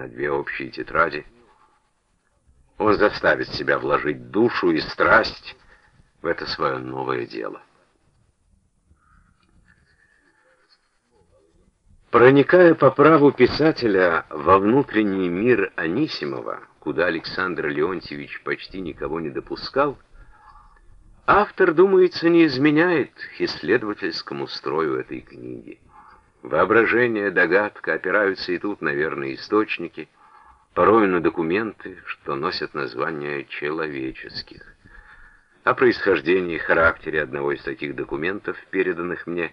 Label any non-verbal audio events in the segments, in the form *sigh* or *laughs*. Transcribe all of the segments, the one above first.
на две общие тетради. Он заставит себя вложить душу и страсть в это свое новое дело. Проникая по праву писателя во внутренний мир Анисимова, куда Александр Леонтьевич почти никого не допускал, автор, думается, не изменяет исследовательскому строю этой книги. Воображение, догадка опираются и тут, наверное, источники, порой на документы, что носят название человеческих. О происхождении и характере одного из таких документов, переданных мне,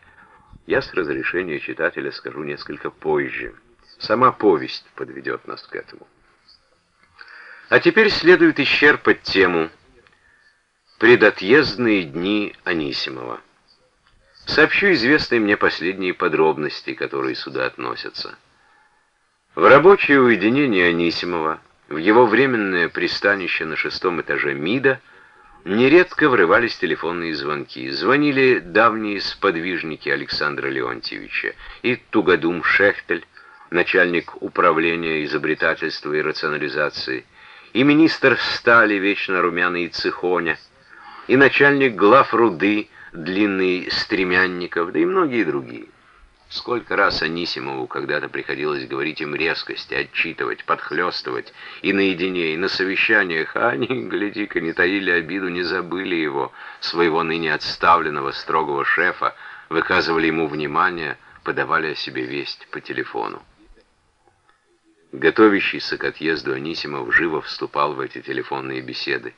я с разрешения читателя скажу несколько позже. Сама повесть подведет нас к этому. А теперь следует исчерпать тему «Предотъездные дни Анисимова». Сообщу известные мне последние подробности, которые сюда относятся. В рабочее уединение Анисимова, в его временное пристанище на шестом этаже МИДа, нередко врывались телефонные звонки. Звонили давние сподвижники Александра Леонтьевича и Тугадум Шехтель, начальник управления изобретательства и рационализации, и министр стали вечно румяный Цихоня, и начальник глав руды длинный Стремянников, да и многие другие. Сколько раз Анисимову когда-то приходилось говорить им резкости, отчитывать, подхлестывать, и наедине, и на совещаниях, а они, *laughs* гляди-ка, не таили обиду, не забыли его, своего ныне отставленного строгого шефа, выказывали ему внимание, подавали о себе весть по телефону. Готовящийся к отъезду Анисимов живо вступал в эти телефонные беседы.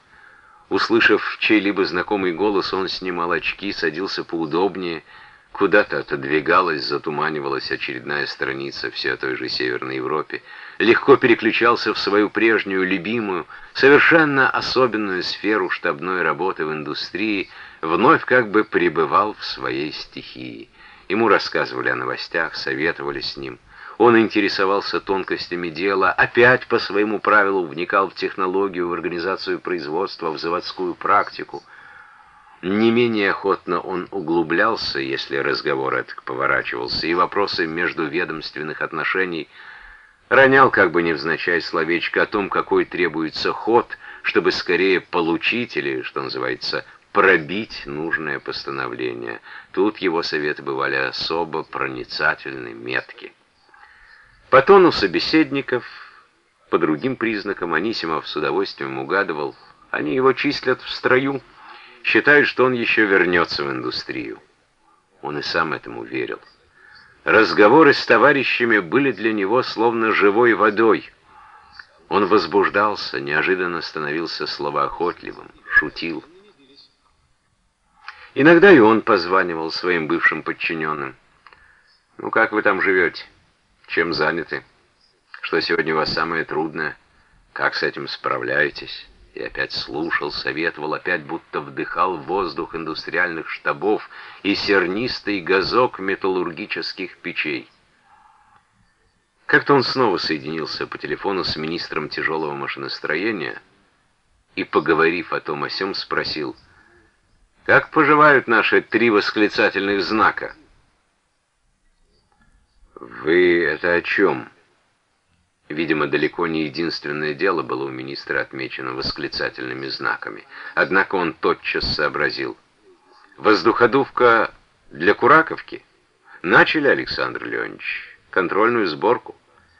Услышав чей-либо знакомый голос, он снимал очки, садился поудобнее, куда-то отодвигалась, затуманивалась очередная страница все о той же Северной Европе, легко переключался в свою прежнюю, любимую, совершенно особенную сферу штабной работы в индустрии, вновь как бы пребывал в своей стихии. Ему рассказывали о новостях, советовали с ним – он интересовался тонкостями дела, опять по своему правилу вникал в технологию, в организацию производства, в заводскую практику. Не менее охотно он углублялся, если разговор этот поворачивался, и вопросы междуведомственных отношений ронял как бы невзначай словечко о том, какой требуется ход, чтобы скорее получить или, что называется, пробить нужное постановление. Тут его советы бывали особо проницательны, метки. По тону собеседников, по другим признакам Анисимов с удовольствием угадывал, они его числят в строю, считают, что он еще вернется в индустрию. Он и сам этому верил. Разговоры с товарищами были для него словно живой водой. Он возбуждался, неожиданно становился словоохотливым, шутил. Иногда и он позванивал своим бывшим подчиненным. «Ну как вы там живете?» Чем заняты? Что сегодня у вас самое трудное? Как с этим справляетесь? И опять слушал, советовал, опять будто вдыхал воздух индустриальных штабов и сернистый газок металлургических печей. Как-то он снова соединился по телефону с министром тяжелого машиностроения и, поговорив о том о сём, спросил, «Как поживают наши три восклицательных знака?» «Вы это о чем?» Видимо, далеко не единственное дело было у министра отмечено восклицательными знаками. Однако он тотчас сообразил. «Воздуходувка для Кураковки?» «Начали, Александр Леонидович, контрольную сборку.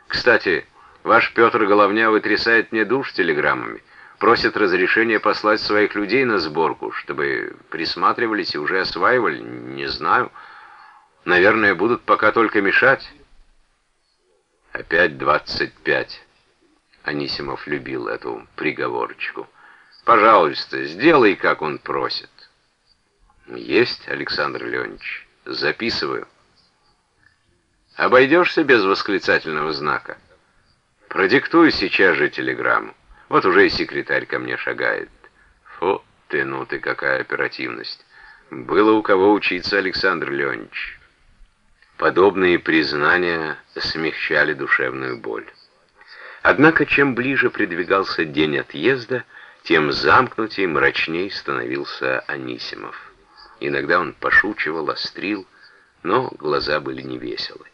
Кстати, ваш Петр Головня вытрясает мне душ телеграммами, просит разрешения послать своих людей на сборку, чтобы присматривались и уже осваивали, не знаю». Наверное, будут пока только мешать. Опять двадцать пять. Анисимов любил эту приговорочку. Пожалуйста, сделай, как он просит. Есть, Александр Леонидович. Записываю. Обойдешься без восклицательного знака? Продиктую сейчас же телеграмму. Вот уже и секретарь ко мне шагает. Фу ты, ну ты, какая оперативность. Было у кого учиться, Александр Леонидович. Подобные признания смягчали душевную боль. Однако, чем ближе придвигался день отъезда, тем замкнутее и мрачней становился Анисимов. Иногда он пошучивал, острил, но глаза были невеселы.